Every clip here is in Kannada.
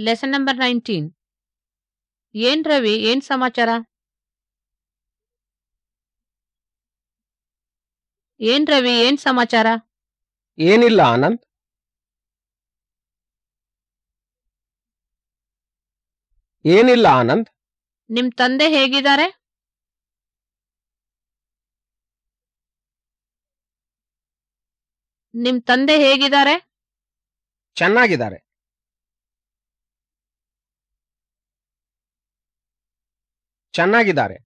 ಲೆಸನ್ ನಂಬರ್ ನೈನ್ಟೀನ್ ಏನ್ ರವಿ ಏನ್ ಸಮಾಚಾರ? ಏನ್ ರವಿ ಏನ್ ಸಮಾಚಾರ? ಏನಿಲ್ಲ ಆನಂದ್. ಏನಿಲ್ಲ ಆನಂದ್. ನಿಮ್ ತಂದೆ ಹೇಗಿದ್ದಾರೆ? ನಿಮ್ ತಂದೆ ಹೇಗಿದ್ದಾರೆ? ಚೆನ್ನಾಗಿದ್ದಾರೆ. ಚೆನ್ನಾಗಿದ್ದಾರೆ.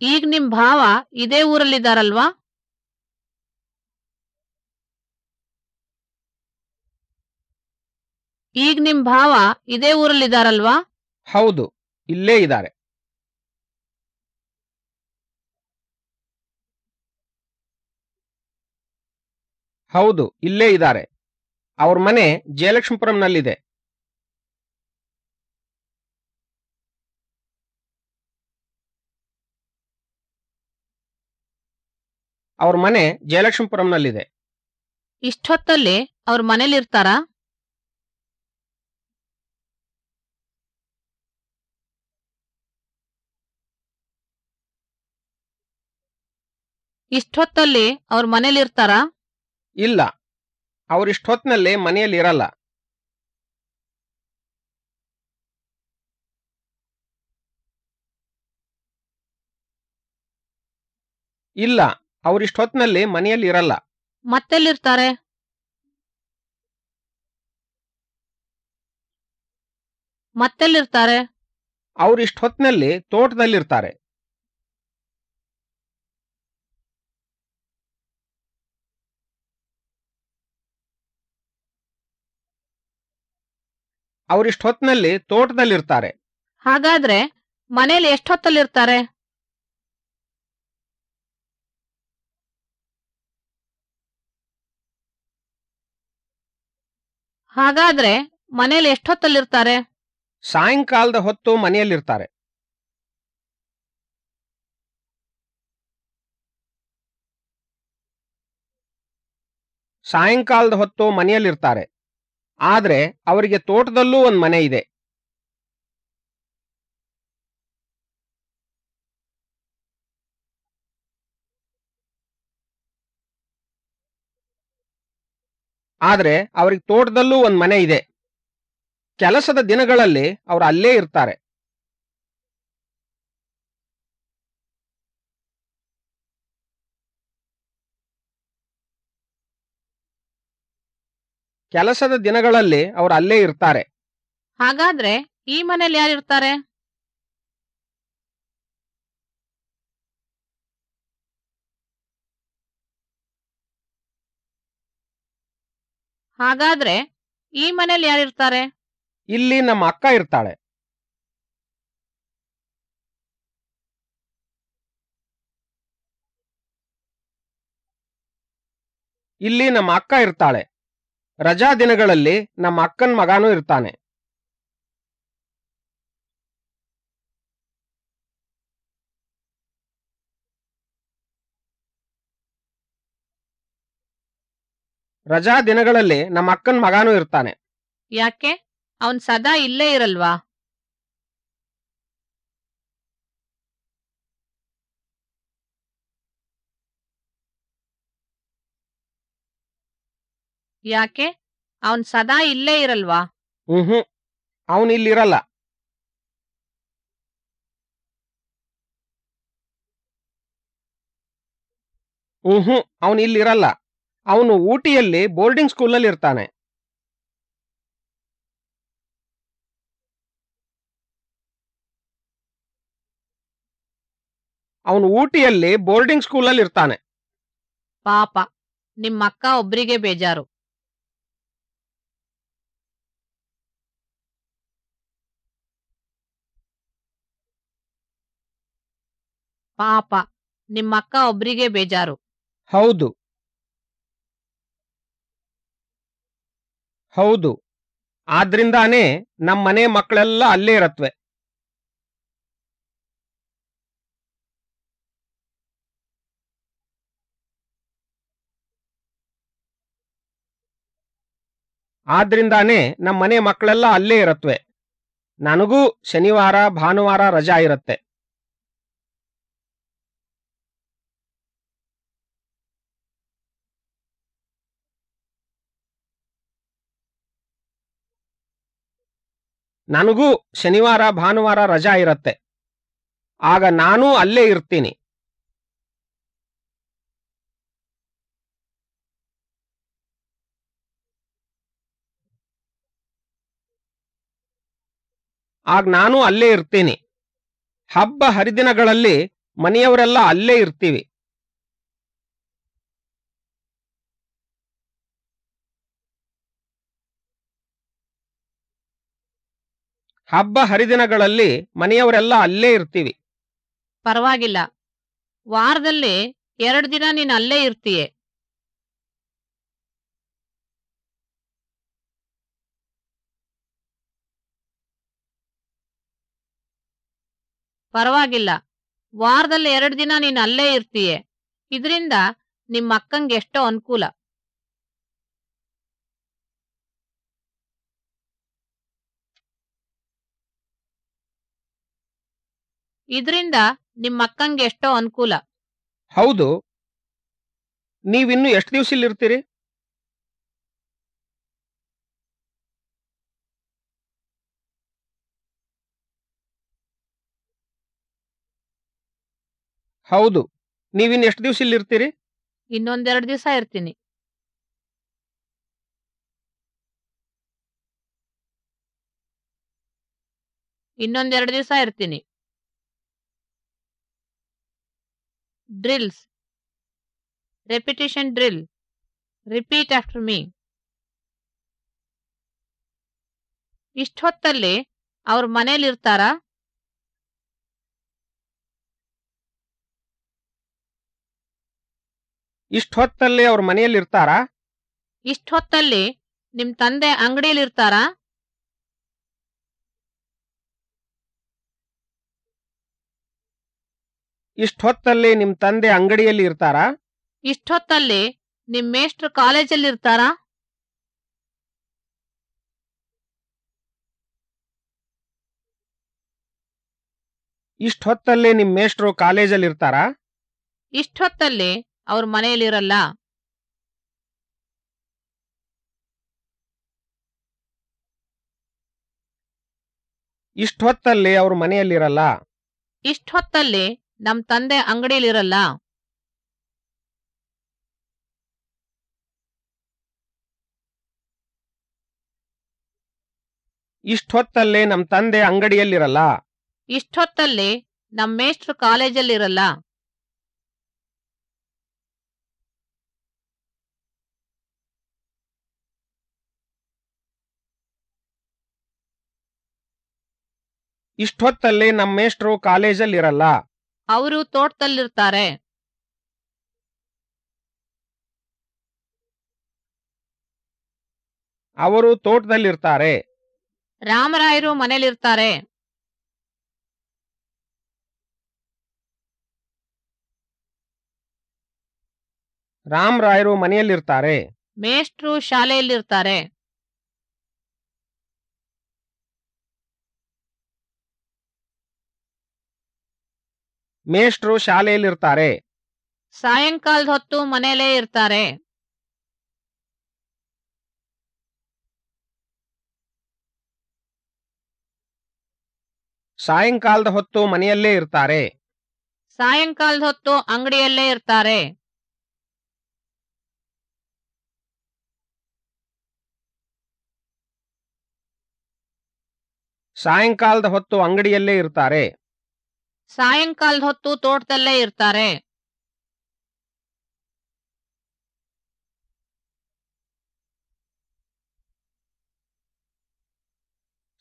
ಈಗ ನಿಮ್ ಭಾವ ಇದೇ ಊರಲ್ಲಿದ್ದಾರಲ್ವಾ? ಈಗ ನಿಮ್ ಭಾವ ಇದೇ ಊರಲ್ಲಿದ್ದಾರಲ್ವಾ? ಹೌದು ಇಲ್ಲೇ ಇದ್ದಾರೆ. ಹೌದು ಇಲ್ಲೇ ಇದ್ದಾರೆ. ಅವ್ರ ಮನೆ ಜಯಲಕ್ಷ್ಮೀಪುರಂನಲ್ಲಿದೆ. ಅವ್ರ ಮನೆ ಜಯಲಕ್ಷ್ಮೀಪುರಂನಲ್ಲಿದೆ. ಇಷ್ಟೊತ್ತಲ್ಲಿ ಅವ್ರ ಮನೇಲಿರ್ತಾರಾ? ಇಷ್ಟೊತ್ತಲ್ಲಿ ಅವ್ರ ಮನೇಲಿರ್ತಾರಾ? ಇಲ್ಲ. ಅವರಿಷ್ಟೊತ್ನಲ್ಲಿ ಮನೆಯಲ್ಲಿ ಇರಲ್ಲ ಇಲ್ಲ. ಅವರಿಷ್ಟೊತ್ನಲ್ಲಿ ಮನೆಯಲ್ಲಿ ಇರಲ್ಲ. ಮತ್ತೆಲ್ಲಿರ್ತಾರೆ? ಮತ್ತೆಲ್ಲಿರ್ತಾರೆ? ಅವರಿಷ್ಟೊತ್ನಲ್ಲಿ ತೋಟದಲ್ಲಿರ್ತಾರೆ. ಅವರಿಷ್ಟೊತ್ನಲ್ಲಿ ತೋಟದಲ್ಲಿರ್ತಾರೆ. ಹಾಗಾದ್ರೆ ಮನೇಲಿ ಎಷ್ಟೊತ್ತಲ್ಲಿರ್ತಾರೆ ಹಾಗಾದ್ರೆ ಮನೇಲಿ ಎಷ್ಟೊತ್ತಲ್ಲಿರ್ತಾರೆ? ಸಾಯಂಕಾಲದ ಹೊತ್ತು ಮನೆಯಲ್ಲಿರ್ತಾರೆ. ಸಾಯಂಕಾಲದ ಹೊತ್ತು ಮನೆಯಲ್ಲಿರ್ತಾರೆ. ಆದ್ರೆ ಅವರಿಗೆ ತೋಟದಲ್ಲೂ ಒಂದು ಮನೆ ಇದೆ. ಆದ್ರೆ ಅವ್ರಿಗೆ ತೋಟದಲ್ಲೂ ಒಂದು ಮನೆ ಇದೆ. ಕೆಲಸದ ದಿನಗಳಲ್ಲಿ ಅವರು ಅಲ್ಲೇ ಇರ್ತಾರೆ. ಕೆಲಸದ ದಿನಗಳಲ್ಲಿ ಅವರು ಅಲ್ಲೇ ಇರ್ತಾರೆ. ಹಾಗಾದ್ರೆ ಈ ಮನೇಲಿ ಯಾರಿರ್ತಾರೆ? ಹಾಗಾದ್ರೆ ಈ ಮನೇಲಿ ಯಾರಿರ್ತಾರೆ ಇಲ್ಲಿ ನಮ್ಮ ಅಕ್ಕ ಇರ್ತಾಳೆ. ಇಲ್ಲಿ ನಮ್ಮ ಅಕ್ಕ ಇರ್ತಾಳೆ. ರಜಾ ದಿನಗಳಲ್ಲಿ ನಮ್ಮ ಅಕ್ಕನ ಮಗನೂ ಇರ್ತಾನೆ. ರಜಾ ದಿನಗಳಲ್ಲಿ ನಮ್ಮ ಅಕ್ಕನ ಮಗನೂ ಇರ್ತಾನೆ. ಯಾಕೆ? ಅವನ್ ಸದಾ ಇಲ್ಲೇ ಇರಲ್ವಾ? ಯಾಕೆ? ಅವನ್ ಸದಾ ಇಲ್ಲೇ ಇರಲ್ವಾ? ಹ್ಮ್ ಅವನ್ ಇಲ್ಲಿರಲ್ಲ. ಹ್ಮ್. ಅವನ್ ಇಲ್ಲಿರಲ್ಲ. ಅವನು ಊಟಿಯಲ್ಲಿ ಬೋರ್ಡಿಂಗ್ ಸ್ಕೂಲಲ್ಲಿ ಇರ್ತಾನೆ. ಅವನು ಊಟಿಯಲ್ಲಿ ಬೋರ್ಡಿಂಗ್ ಸ್ಕೂಲಲ್ಲಿ ಇರ್ತಾನೆ. ಪಾಪ ನಿಮ್ಮಕ್ಕ ಒಬ್ರಿಗೆ ಬೇಜಾರು. ಪಾಪ ನಿಮ್ಮಕ್ಕ ಒಬ್ರಿಗೆ ಬೇಜಾರು. ಹೌದು. ಹೌದು. ಆದ್ರಿಂದಾನೇ ನಮ್ಮ ಮನೆ ಮಕ್ಕಳೆಲ್ಲ ಅಲ್ಲೇ ಇರತ್ವೆ. ಆದ್ರಿಂದಾನೇ ನಮ್ಮ ಮನೆ ಮಕ್ಕಳೆಲ್ಲ ಅಲ್ಲೇ ಇರತ್ವೆ. ನನಗೂ ಶನಿವಾರ, ಭಾನುವಾರ ರಜಾ ಇರತ್ತೆ. ನನಗೂ ಶನಿವಾರ, ಭಾನುವಾರ ರಜಾ ಇರತ್ತೆ. ಆಗ ನಾನೂ ಅಲ್ಲೇ ಇರ್ತೀನಿ. ಆಗ ನಾನು ಅಲ್ಲೇ ಇರ್ತೀನಿ. ಹಬ್ಬ ಹರಿದಿನಗಳಲ್ಲಿ ಮನೆಯವರೆಲ್ಲ ಅಲ್ಲೇ ಇರ್ತೀವಿ. ಹಬ್ಬ ಹರಿದಿನಗಳಲ್ಲಿ ಮನೆಯವರೆಲ್ಲ ಅಲ್ಲೇ ಇರ್ತೀವಿ. ಪರವಾಗಿಲ್ಲ. ವಾರದಲ್ಲಿ ಎರಡು ದಿನ ನೀನು ಅಲ್ಲೇ ಇರ್ತೀಯೆ. ಪರವಾಗಿಲ್ಲ. ವಾರದಲ್ಲಿ ಎರಡು ದಿನ ನೀನು ಅಲ್ಲೇ ಇರ್ತೀಯೆ. ಇದರಿಂದ ನಿಮ್ಮ ಅಕ್ಕಂಗೆ ಎಷ್ಟೋ ಅನುಕೂಲ. ಇದರಿಂದ ನಿಮ್ಮ ಅಕ್ಕಂಗೆ ಎಷ್ಟೋ ಅನುಕೂಲ. ಹೌದು. ನೀವಿನ್ನು ಎಷ್ಟು ದಿವಸ ಇಲ್ಲಿರ್ತೀರಿ? ಹೌದು. ನೀವಿನ್ನು ಎಷ್ಟು ದಿವಸ ಇಲ್ಲಿರ್ತೀರಿ? ಇನ್ನೊಂದೆರಡು ದಿವಸ ಇರ್ತೀನಿ. ಇನ್ನೊಂದೆರಡು ದಿವಸ ಇರ್ತೀನಿ. Drills Repetition drill. Repeat after me. ಇಷ್ಟೊತ್ತಲ್ಲಿ ಅವ್ರ ಮನೇಲಿರ್ತಾರಾ ಇಷ್ಟು ಇಷ್ಟೊತ್ತಲ್ಲಿ ಅವ್ರ ಮನೆಯಲ್ಲಿ ಇರ್ತಾರಾ ಇಷ್ಟೊತ್ತಲ್ಲಿ ನಿಮ್ ತಂದೆ ಅಂಗಡಿಯಲ್ಲಿರ್ತಾರಾ ಇಷ್ಟು ಹೊತ್ತಲ್ಲಿ ನಿಮ್ ತಂದೆ ಅಂಗಡಿಯಲ್ಲಿ ಇರ್ತಾರಾ? ಇಷ್ಟೊತ್ತಲ್ಲಿ ನಿಮ್ ಮೇಷ್ಟ್ರು ಕಾಲೇಜಲ್ಲಿ ಇರ್ತಾರಾ? ಇಷ್ಟೊತ್ತಲ್ಲಿ ನಿಮ್ ಮೇಷ್ಟ್ರು ಕಾಲೇಜಲ್ಲಿ ಇರ್ತಾರಾ? ಇಷ್ಟೊತ್ತಲ್ಲಿ ಅವ್ರ ಮನೆಯಲ್ಲಿರಲ್ಲ. ಇಷ್ಟೊತ್ತಲ್ಲಿ ಅವ್ರ ಮನೆಯಲ್ಲಿರಲ್ಲ. ಇಷ್ಟೊತ್ತಲ್ಲಿ ನಮ್ ತಂದೆ ಅಂಗಡಿಯಲ್ಲಿ ಇರಲ್ಲ ಹೊತ್ತಲ್ಲಿ ನಮ್ ತಂದೆ ಅಂಗಡಿಯಲ್ಲಿರಲ್ಲ. ಇಷ್ಟೊತ್ತಲ್ಲಿ ನಮ್ ಮೇಷ್ಟ್ರು ಕಾಲೇಜಲ್ಲಿರಲ್ಲ. ಇಷ್ಟೊತ್ತಲ್ಲಿ ನಮ್ಮ ನಮ್ ಮೇಷ್ಟ್ರು ಕಾಲೇಜಲ್ಲಿ ಇರಲ್ಲ ಅವರು ತೋಟದಲ್ಲಿರ್ತಾರೆ. ಅವರು ತೋಟದಲ್ಲಿರ್ತಾರೆ. ರಾಮರಾಯರು ಮನೇಲಿರ್ತಾರೆ ರಾಮರಾಯರು ಮನೆಯಲ್ಲಿರ್ತಾರೆ. ಮೇಷ್ಟ್ರು ಶಾಲೆಯಲ್ಲಿರ್ತಾರೆ. ಮೇಷ್ಟ್ರು ಶಾಲೆಯಲ್ಲಿರ್ತಾರೆ. ಸಾಯಂಕಾಲದ ಹೊತ್ತು ಮನೆಯಲ್ಲೇ ಇರ್ತಾರೆ. ಸಾಯಂಕಾಲದ ಹೊತ್ತು ಮನೆಯಲ್ಲೇ ಇರ್ತಾರೆ. ಸಾಯಂಕಾಲದ ಹೊತ್ತು ಅಂಗಡಿಯಲ್ಲೇ ಇರ್ತಾರೆ. ಸಾಯಂಕಾಲದ ಹೊತ್ತು ಅಂಗಡಿಯಲ್ಲೇ ಇರ್ತಾರೆ. ಸಾಯಂಕಾಲದ ಹೊತ್ತು ತೋಟದಲ್ಲೇ ಇರ್ತಾರೆ.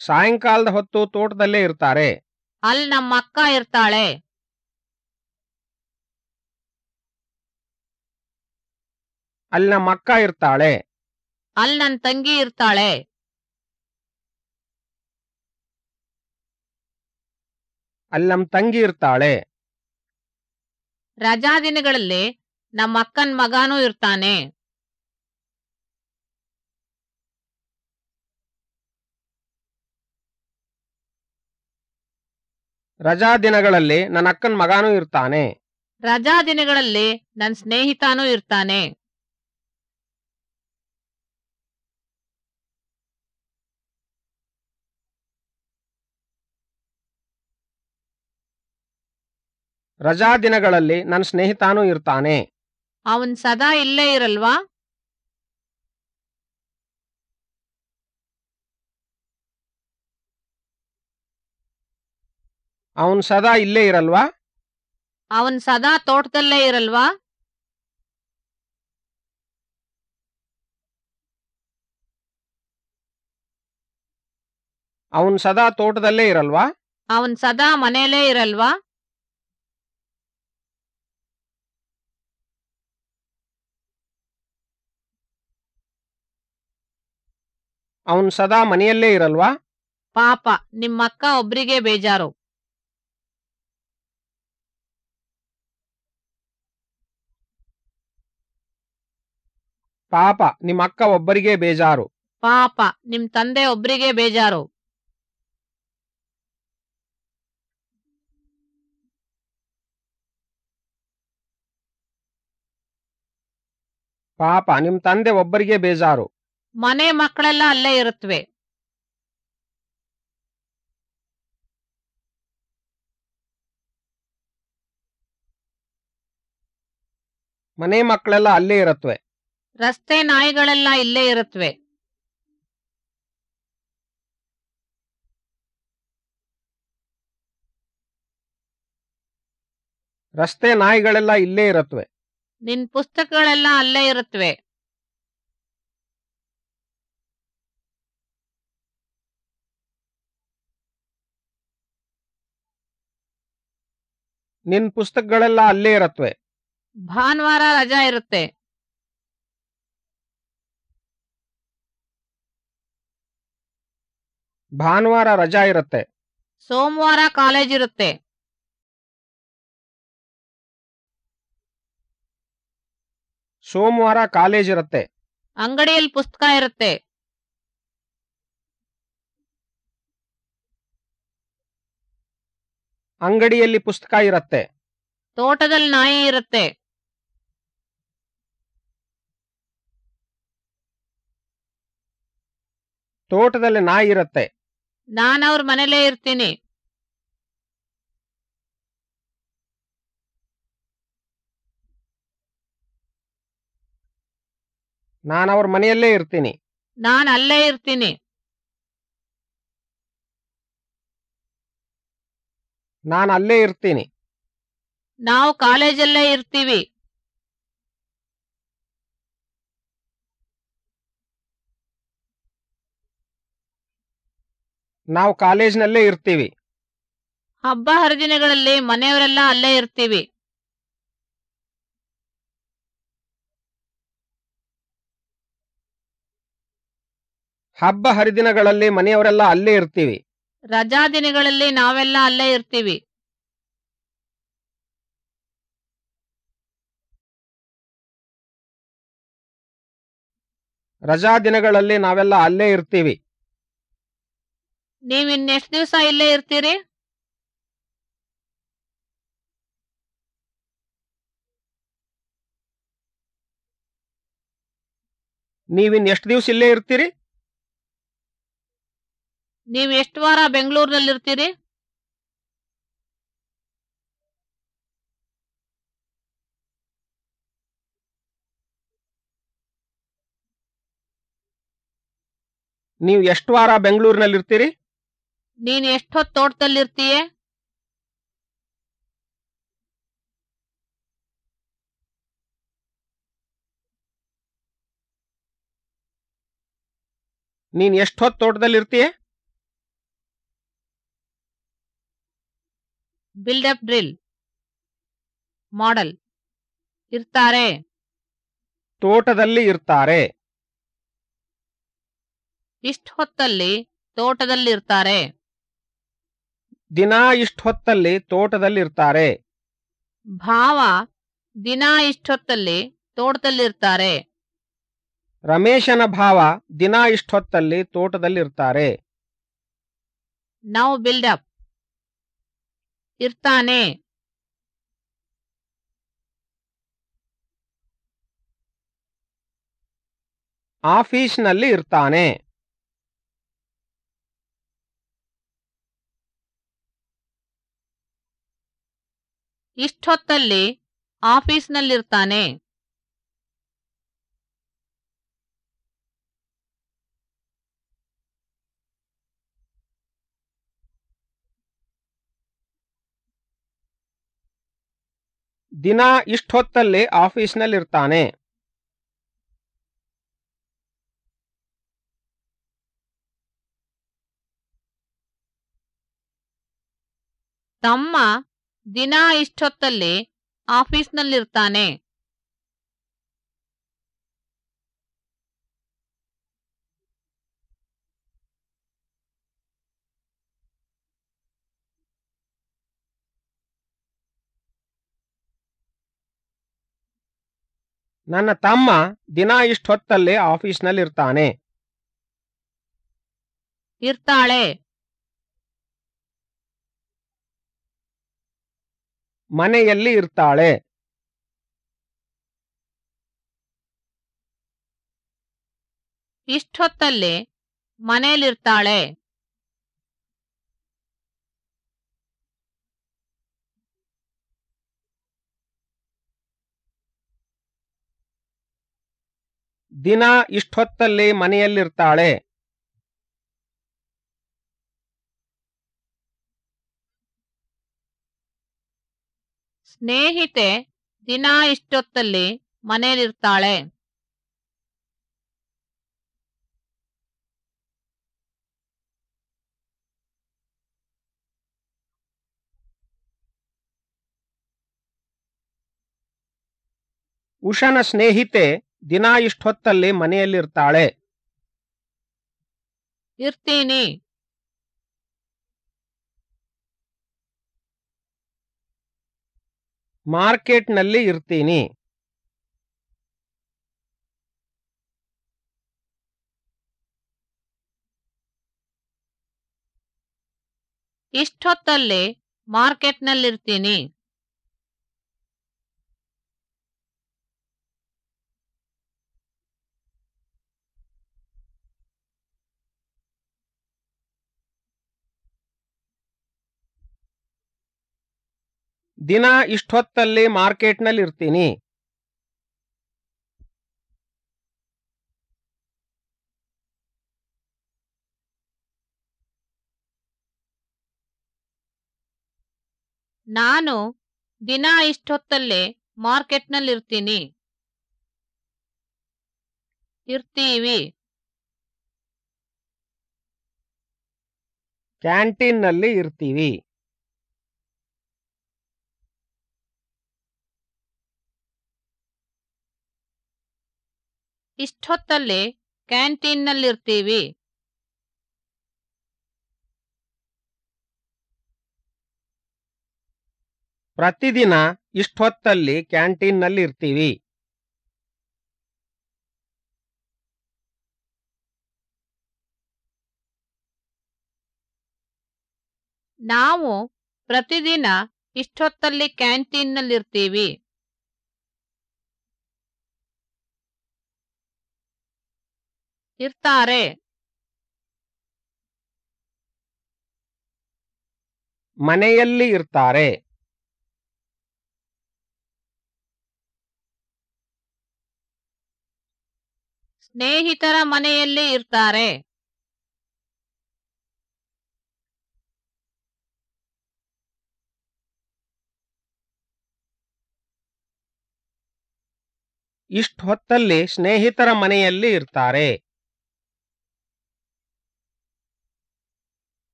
ಸಾಯಂಕಾಲದ ಹೊತ್ತು ತೋಟದಲ್ಲೇ ಇರ್ತಾರೆ. ಅಲ್ಲಿ ನಮ್ಮ ಅಕ್ಕ ಇರ್ತಾಳೆ. ಅಲ್ಲಿ ನಮ್ಮ ಅಕ್ಕ ಇರ್ತಾಳೆ. ಅಲ್ಲಿ ನನ್ನ ತಂಗಿ ಇರ್ತಾಳೆ. ಅಲ್ಲಂ ತಂಗಿ ಇರ್ತಾಳೆ. ರಜಾ ದಿನಗಳಲ್ಲಿ ನಮ್ಮ ಅಕ್ಕನ ಮಗನೂ ಇರ್ತಾನೆ. ರಜಾ ದಿನಗಳಲ್ಲಿ ನನ್ನ ಅಕ್ಕನ ಮಗನೂ ಇರ್ತಾನೆ. ರಜಾ ದಿನಗಳಲ್ಲಿ ನನ್ನ ಸ್ನೇಹಿತನೂ ಇರ್ತಾನೆ. ರಜಾ ದಿನಗಳಲ್ಲಿ ನನ್ನ ಸ್ನೇಹಿತಾನೂ ಇರ್ತಾನೆ. ಅವನ್ ಸದಾ ಇಲ್ಲೇ ಇರಲ್ವಾ? ಅವನ್ ಸದಾ ಇಲ್ಲೇ ಇರಲ್ವಾ? ಅವನ್ ಸದಾ ತೋಟದಲ್ಲೇ ಇರಲ್ವಾ? ಅವನ್ ಸದಾ ತೋಟದಲ್ಲೇ ಇರಲ್ವಾ? ಅವನ್ ಸದಾ ಮನೆಯಲ್ಲೇ ಇರಲ್ವಾ? ಅವನ್ ಸದಾ ಮನೆಯಲ್ಲೇ ಇರಲ್ವಾ? ಪಾಪ ನಿಮ್ಮಕ್ಕ ಒಬ್ರಿಗೆ ಬೇಜಾರು. ಪಾಪ ನಿಮ್ಮ ಅಕ್ಕ ಒಬ್ಬರಿಗೆ ಬೇಜಾರು. ಪಾಪ ನಿಮ್ ತಂದೆ ಒಬ್ರಿಗೆ ಬೇಜಾರು. ಪಾಪ ನಿಮ್ ತಂದೆ ಒಬ್ಬರಿಗೆ ಬೇಜಾರು. ಮನೆ ಮಕ್ಕಳೆಲ್ಲ ಅಲ್ಲೇ ಇರುತ್ತವೆ ಮನೆ ಮಕ್ಕಳೆಲ್ಲ ಅಲ್ಲೇ ಇರುತ್ತವೆ ರಸ್ತೆ ನಾಯಿಗಳೆಲ್ಲ ಇಲ್ಲೇ ಇರುತ್ತವೆ ರಸ್ತೆ ನಾಯಿಗಳೆಲ್ಲ ಇಲ್ಲೇ ಇರುತ್ತವೆ ನಿನ್ ಪುಸ್ತಕಗಳೆಲ್ಲ ಅಲ್ಲೇ ಇರುತ್ತವೆ ನಿನ್ ಪುಸ್ತಕಗಳೆಲ್ಲ ಅಲ್ಲೇ ಇರತ್ವೆ. ಭಾನುವಾರ ರಜಾ ಇರುತ್ತೆ. ಭಾನುವಾರ ರಜಾ ಇರುತ್ತೆ. ಸೋಮವಾರ ಕಾಲೇಜ್ ಇರುತ್ತೆ. ಸೋಮವಾರ ಕಾಲೇಜ್ ಇರುತ್ತೆ. ಅಂಗಡಿಯಲ್ಲಿ ಪುಸ್ತಕ ಇರುತ್ತೆ. ಅಂಗಡಿಯಲ್ಲಿ ಪುಸ್ತಕ ಇರತ್ತೆ. ತೋಟದಲ್ಲಿ ನಾಯಿ ಇರುತ್ತೆ. ತೋಟದಲ್ಲಿ ನಾಯಿ ಇರುತ್ತೆ. ನಾನು ಅವ್ರ ಮನೇಲೇ ಇರ್ತೀನಿ. ನಾನು ಅವ್ರ ಮನೆಯಲ್ಲೇ ಇರ್ತೀನಿ. ನಾನು ಅಲ್ಲೇ ಇರ್ತೀನಿ. ನಾನು ಅಲ್ಲೇ ಇರ್ತೀನಿ. ನಾವು ಕಾಲೇಜಲ್ಲೇ ಇರ್ತೀವಿ. ನಾವು ಕಾಲೇಜ್ನಲ್ಲೇ ಇರ್ತೀವಿ. ಹಬ್ಬ ಹರಿದಿನಗಳಲ್ಲಿ ಮನೆಯವರೆಲ್ಲ ಅಲ್ಲೇ ಇರ್ತೀವಿ. ಹಬ್ಬ ಹರಿದಿನಗಳಲ್ಲಿ ಮನೆಯವರೆಲ್ಲ ಅಲ್ಲೇ ಇರ್ತೀವಿ. ರಜಾ ದಿನಗಳಲ್ಲಿ ನಾವೆಲ್ಲ ಅಲ್ಲೇ ಇರ್ತೀವಿ. ರಜಾ ದಿನಗಳಲ್ಲಿ ನಾವೆಲ್ಲ ಅಲ್ಲೇ ಇರ್ತೀವಿ. ನೀವ್ ಇನ್ನೆಷ್ಟ್ ದಿವಸ ಇಲ್ಲೇ ಇರ್ತೀರಿ? ನೀವಿನ್ ಎಷ್ಟು ದಿವ್ಸ ಇಲ್ಲೇ ಇರ್ತೀರಿ? ನೀವ್ ಎಷ್ಟು ವಾರ ಬೆಂಗಳೂರಿನಲ್ಲಿ ಇರ್ತೀರಿ ನೀವು ಎಷ್ಟು ವಾರ ಬೆಂಗಳೂರಿನಲ್ಲಿ ಇರ್ತೀರಿ ನೀನ್ ಎಷ್ಟ್ ತೋಟದಲ್ಲಿ ತೋಟದಲ್ಲಿರ್ತೀಯೆ? ನೀನ್ ಎಷ್ಟು ಹೊತ್ತು ತೋಟದಲ್ಲಿ ಇರ್ತೀಯ ಬಿಲ್ಡಪ್ ಡ್ರಿಲ್ ಮಾಡಲ್ ಇರ್ತಾರೆ. ತೋಟದಲ್ಲಿ ಇರ್ತಾರೆ. ಇಷ್ಟು ಹೊತ್ತಲ್ಲಿ ತೋಟದಲ್ಲಿರ್ತಾರೆ ದಿನ ಇಷ್ಟು ಹೊತ್ತಲ್ಲಿ ತೋಟದಲ್ಲಿ ಇರ್ತಾರೆ. ಭಾವ ದಿನ ಇಷ್ಟೊತ್ತಲ್ಲಿ ತೋಟದಲ್ಲಿರ್ತಾರೆ ರಮೇಶನ ಭಾವ ದಿನ ಇಷ್ಟು ಹೊತ್ತಲ್ಲಿ ತೋಟದಲ್ಲಿ ಇರ್ತಾರೆ. ನಾವು ಬಿಲ್ಡಪ್ ಇರ್ತಾನೆ. ಆಫೀಸ್ನಲ್ಲಿ ಇರ್ತಾನೆ. ಇಷ್ಟೊತ್ತಲ್ಲಿ ಆಫೀಸ್ನಲ್ಲಿರ್ತಾನೆ. ದಿನ ಇಷ್ಟೊತ್ತಲ್ಲಿ ಆಫೀಸ್ನಲ್ಲಿರ್ತಾನೆ. ತಮ್ಮ ದಿನ ಇಷ್ಟೊತ್ತಲ್ಲಿ ಆಫೀಸ್ನಲ್ಲಿರ್ತಾನೆ. ನನ್ನ ತಮ್ಮ ದಿನ ಇಷ್ಟೊತ್ತಲ್ಲಿ ಆಫೀಸ್ನಲ್ಲಿರ್ತಾನೆ ಇರ್ತಾಳೆ. ಮನೆಯಲ್ಲಿ ಇರ್ತಾಳೆ. ಇಷ್ಟೊತ್ತಲ್ಲಿ ಮನೇಲಿರ್ತಾಳೆ. ದಿನ ಇಷ್ಟೊತ್ತಲ್ಲಿ ಮನೆಯಲ್ಲಿರ್ತಾಳೆ. ಸ್ನೇಹಿತೆ ದಿನ ಇಷ್ಟೊತ್ತಲ್ಲಿ ಮನೆಯಲ್ಲಿರ್ತಾಳೆ. ಉಷನ ಸ್ನೇಹಿತೆ ದಿನ ಇಷ್ಟೊತ್ತಲ್ಲಿ ಮನೆಯಲ್ಲಿರ್ತಾಳೆ. ಇರ್ತೀನಿ. ಮಾರ್ಕೆಟ್ನಲ್ಲಿ ಇರ್ತೀನಿ. ಇಷ್ಟೊತ್ತಲ್ಲಿ ಮಾರ್ಕೆಟ್ನಲ್ಲಿರ್ತೀನಿ. ದಿನ ಇಷ್ಟೊತ್ತಲ್ಲಿ ಮಾರ್ಕೆಟ್ನಲ್ಲಿ ಇರ್ತೀನಿ. ನಾನು ದಿನ ಇಷ್ಟೊತ್ತಲ್ಲಿ ಮಾರ್ಕೆಟ್ನಲ್ಲಿರ್ತೀನಿ ಇರ್ತೀವಿ. ಕ್ಯಾಂಟೀನ್ನಲ್ಲಿ ಇರ್ತೀವಿ. ಇಷ್ಟೊತ್ತಲ್ಲಿ ಕ್ಯಾಂಟೀನ್ನಲ್ಲಿರ್ತೀವಿ. ಪ್ರತಿದಿನ ಇಷ್ಟೊತ್ತಲ್ಲಿ ಕ್ಯಾಂಟೀನ್ನಲ್ಲಿ ಇರ್ತೀವಿ ನಾವು ಪ್ರತಿದಿನ ಇಷ್ಟೊತ್ತಲ್ಲಿ ಕ್ಯಾಂಟೀನ್ನಲ್ಲಿರ್ತೀವಿ. ಇರ್ತಾರೆ. ಮನೆಯಲ್ಲಿ ಇರ್ತಾರೆ. ಸ್ನೇಹಿತರ ಮನೆಯಲ್ಲಿ ಇರ್ತಾರೆ. ಇಷ್ಟು ಹೊತ್ತಲ್ಲಿ ಸ್ನೇಹಿತರ ಮನೆಯಲ್ಲಿ ಇರ್ತಾರೆ.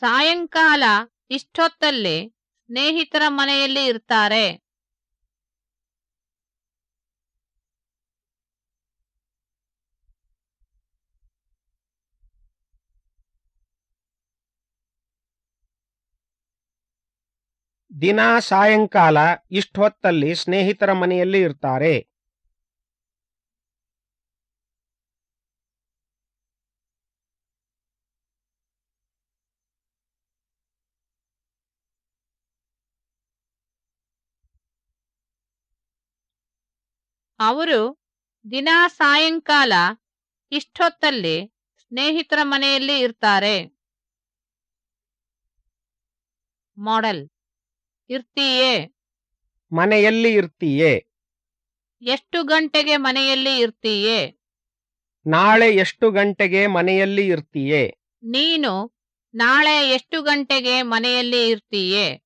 ಸಾಯಂಕಾಲ ಇಷ್ಟೊತ್ತಲ್ಲಿ ಸ್ನೇಹಿತರ ಮನೆಯಲ್ಲಿ ಇರ್ತಾರೆ. ದಿನ ಸಾಯಂಕಾಲ ಇಷ್ಟೊತ್ತಲ್ಲಿ ಸ್ನೇಹಿತರ ಮನೆಯಲ್ಲಿ ಇರ್ತಾರೆ. ಅವರು ದಿನ ಸಾಯಂಕಾಲ ಇಷ್ಟೊತ್ತಲ್ಲಿ ಸ್ನೇಹಿತರ ಮನೆಯಲ್ಲಿ ಇರ್ತಾರೆ. ಮಾಡೆಲ್ ಇರ್ತೀಯೇ? ಮನೆಯಲ್ಲಿ ಇರ್ತೀಯೇ? ಎಷ್ಟು ಗಂಟೆಗೆ ಮನೆಯಲ್ಲಿ ಇರ್ತೀಯೇ? ನಾಳೆ ಎಷ್ಟು ಗಂಟೆಗೆ ಮನೆಯಲ್ಲಿ ಇರ್ತೀಯೇ? ನೀನು ನಾಳೆ ಎಷ್ಟು ಗಂಟೆಗೆ ಮನೆಯಲ್ಲಿ ಇರ್ತೀಯೇ?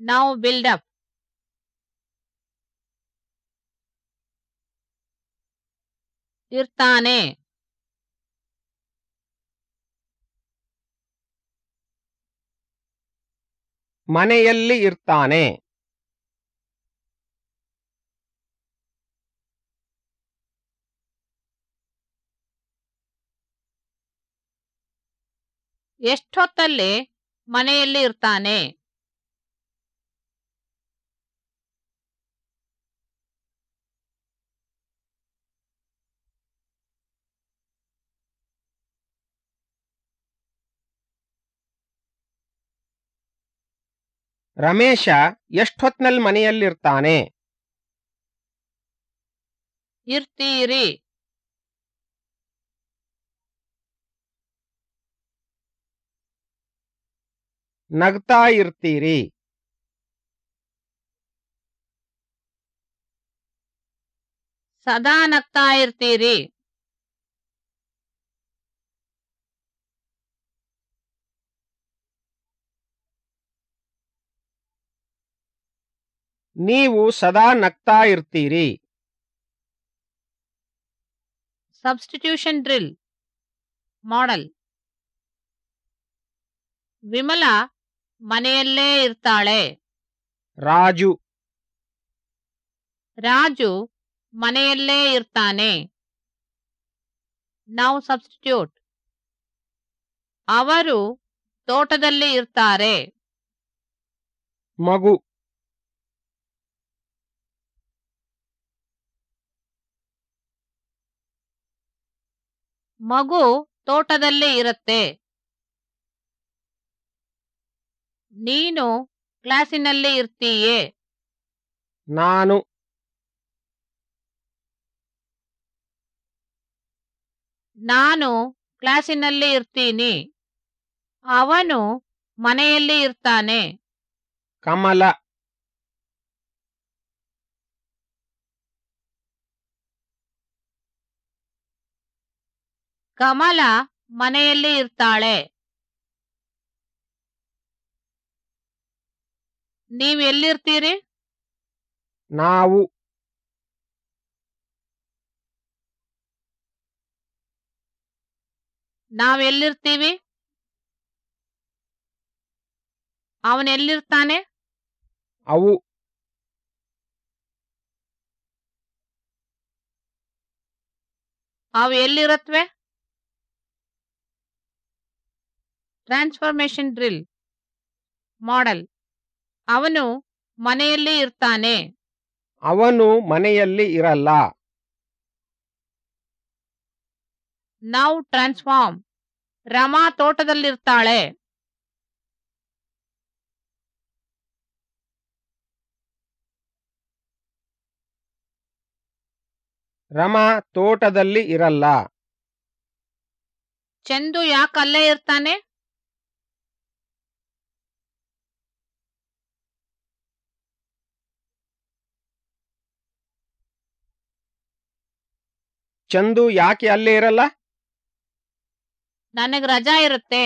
ನಾವು ಬಿಲ್ಡಪ್. ಇರ್ತಾನೆ. ಮನೆಯಲ್ಲಿ ಇರ್ತಾನೆ. ಎಷ್ಟೊತ್ತಲ್ಲಿ ಮನೆಯಲ್ಲಿ ಇರ್ತಾನೆ? ರಮೇಶ ಎಷ್ಟೊತ್ನಲ್ ಮನೆಯಲ್ಲಿರ್ತಾನೆ? ಇರ್ತೀರಿ. ನಗ್ತಾ ಇರ್ತೀರಿ. ಸದಾ ನಗ್ತಾ ಇರ್ತೀರಿ. ನೀವು ಸದಾ ನಗ್ತಾ ಇರ್ತೀರಿ. ಸಬ್ಸ್ಟಿಟ್ಯೂಷನ್ ಡ್ರಿಲ್ ಮಾಡೆಲ್ ವಿಮಲಾ ಮನೆಯಲ್ಲೇ ಇರ್ತಾಳೆ. ರಾಜು. ರಾಜು ಮನೆಯಲ್ಲೇ ಇರ್ತಾನೆ. ನಾವು ಸಬ್ಸ್ಟಿಟ್ಯೂಟ್ ಅವರು ತೋಟದಲ್ಲಿ ಇರ್ತಾರೆ. ಮಗು. ಮಗು ತೋಟದಲ್ಲಿ ಇರುತ್ತೆ. ನೀನು ಕ್ಲಾಸಿನಲ್ಲಿ ಇರ್ತೀಯೇ? ನಾನು. ನಾನು ಕ್ಲಾಸಿನಲ್ಲಿ ಇರ್ತೀನಿ. ಅವನು ಮನೆಯಲ್ಲಿ ಇರ್ತಾನೆ. ಕಮಲ. ಕಮಲ ಮನೆಯಲ್ಲಿ ಇರ್ತಾಳೆ. ನೀವ್ ಎಲ್ಲಿರ್ತೀರಿ? ನಾವು. ನಾವ್ ಎಲ್ಲಿರ್ತೀವಿ? ಅವನ್ ಎಲ್ಲಿರ್ತಾನೆ? ಅವು. ಅವು ಎಲ್ಲಿರತ್ವೆ? Transformation drill model. ಅವನು ಮನೆಯಲ್ಲಿ ಇರ್ತಾನೆ. ಅವನು ಮನೆಯಲ್ಲಿ ಇರಲ್ಲ. ನಾವು ಟ್ರಾನ್ಸ್ಫಾರ್ಮ್. ರಮಾ ತೋಟದಲ್ಲಿರ್ತಾಳೆ. ರಮಾ ತೋಟದಲ್ಲಿ ಇರಲ್ಲ. ಚಂದು ಯಾಕೆ ಅಲ್ಲೇ ಇರ್ತಾನೆ? ಚಂದು ಯಾಕೆ ಅಲ್ಲೇ ಇರಲ್ಲ? ನನಗ್ ರಜಾ ಇರುತ್ತೆ.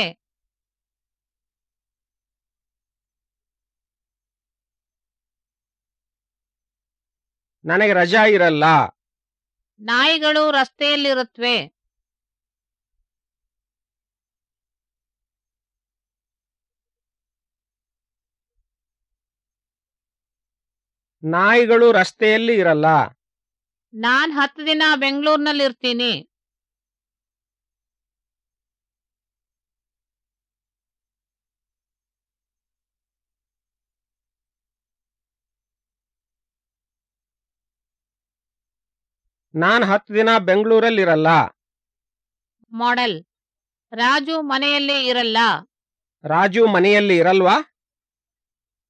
ನನಗೆ ರಜಾ ಇರಲ್ಲ. ನಾಯಿಗಳು ರಸ್ತೆಯಲ್ಲಿರುತ್ತವೆ ನಾಯಿಗಳು ರಸ್ತೆಯಲ್ಲಿ ಇರಲ್ಲ. ನಾನ್ ಹತ್ತು ದಿನ ಬೆಂಗಳೂರಿನಲ್ಲಿ ಇರ್ತೀನಿ ನಾನ್ ಹತ್ತು ದಿನ ಬೆಂಗಳೂರಲ್ಲಿ ಇರಲ್ಲ ಮಾಡೆಲ್. ರಾಜು ಮನೆಯಲ್ಲಿ ಇರಲ್ಲ. ರಾಜು ಮನೆಯಲ್ಲಿ ಇರಲ್ವಾ?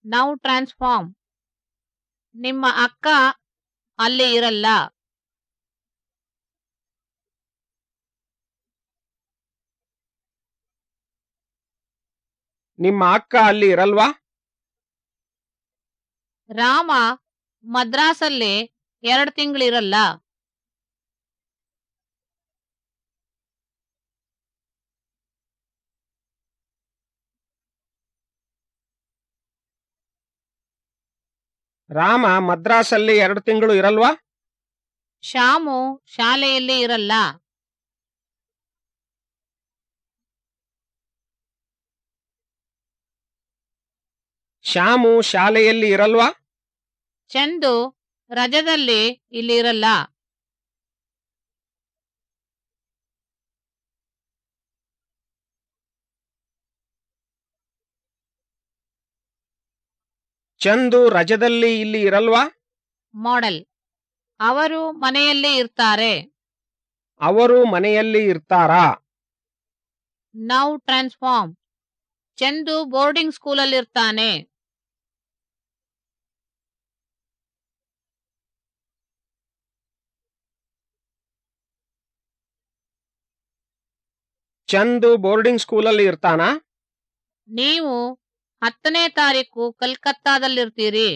Now transform. ನಿಮ್ಮ ಅಕ್ಕ ಅಲ್ಲಿ ಇರಲ್ಲ. ನಿಮ್ಮ ಅಕ್ಕ ಅಲ್ಲಿ ಇರಲ್ವಾ? ರಾಮ ಮದ್ರಾಸಲ್ಲಿ ಎರಡು ತಿಂಗಳಿರಲ್ಲ. ರಾಮ ಮದ್ರಾಸಲ್ಲಿ ಎರಡು ತಿಂಗಳು ಇರಲ್ವಾ? ಶ್ಯಾಮು ಶಾಲೆಯಲ್ಲಿ ಇರಲ್ಲ. ಶ್ಯಾಮು ಶಾಲೆಯಲ್ಲಿ ಇರಲ್ವಾ? ಚಂದು ರಜದಲ್ಲಿ ಇಲ್ಲಿ ಇರಲ್ಲ. ಚಂದು ರಜದಲ್ಲಿ ಇಲ್ಲಿ ಇರಲ್ವಾ? ಮಾಡೆಲ್. ಅವರು ಮನೆಯಲ್ಲಿ ಇರ್ತಾರೆ. ಅವರು ಮನೆಯಲ್ಲಿ ಇರ್ತಾರಾ? ನೌ ಟ್ರಾನ್ಸ್ಫಾರ್ಮ್ ಚಂದು ಬೋರ್ಡಿಂಗ್ ಸ್ಕೂಲಲ್ಲಿರ್ತಾನೆ ಚಂದು ಬೋರ್ಡಿಂಗ್ ಸ್ಕೂಲಲ್ಲಿ ಇರ್ತಾನಾ? ನೀವು ಹತ್ತನೇ ತಾರೀಕು ಕಲ್ಕತ್ತಾದಲ್ಲಿರ್ತೀರಿ.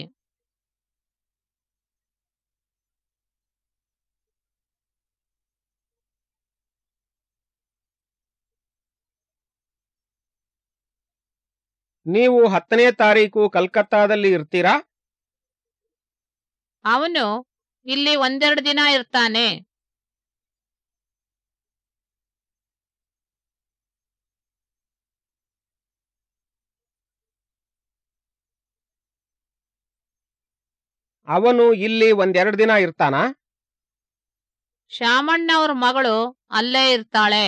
ನೀವು ಹತ್ತನೇ ತಾರೀಕು ಕಲ್ಕತ್ತಾದಲ್ಲಿ ಇರ್ತೀರಾ? ಅವನು ಇಲ್ಲಿ ಒಂದೆರಡು ದಿನ ಇರ್ತಾನೆ. ಅವನು ಇಲ್ಲಿ ಒಂದೆರಡು ದಿನ ಇರ್ತಾನ? ಶಾಮಣ್ಣವ್ರ ಮಗಳು ಅಲ್ಲೇ ಇರ್ತಾಳೆ.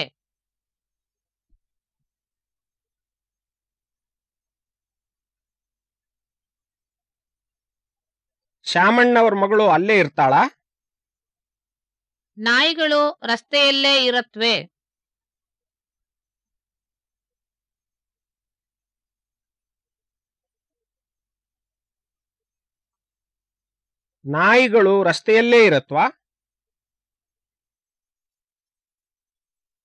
ಶ್ಯಾಮಣ್ಣವ್ರ ಮಗಳು ಅಲ್ಲೇ ಇರ್ತಾಳಾ? ನಾಯಿಗಳು ರಸ್ತೆಯಲ್ಲೇ ಇರತ್ವೆ. ನಾಯಿಗಳು ರಸ್ತೆಯಲ್ಲೇ ಇರತ್ವಾ?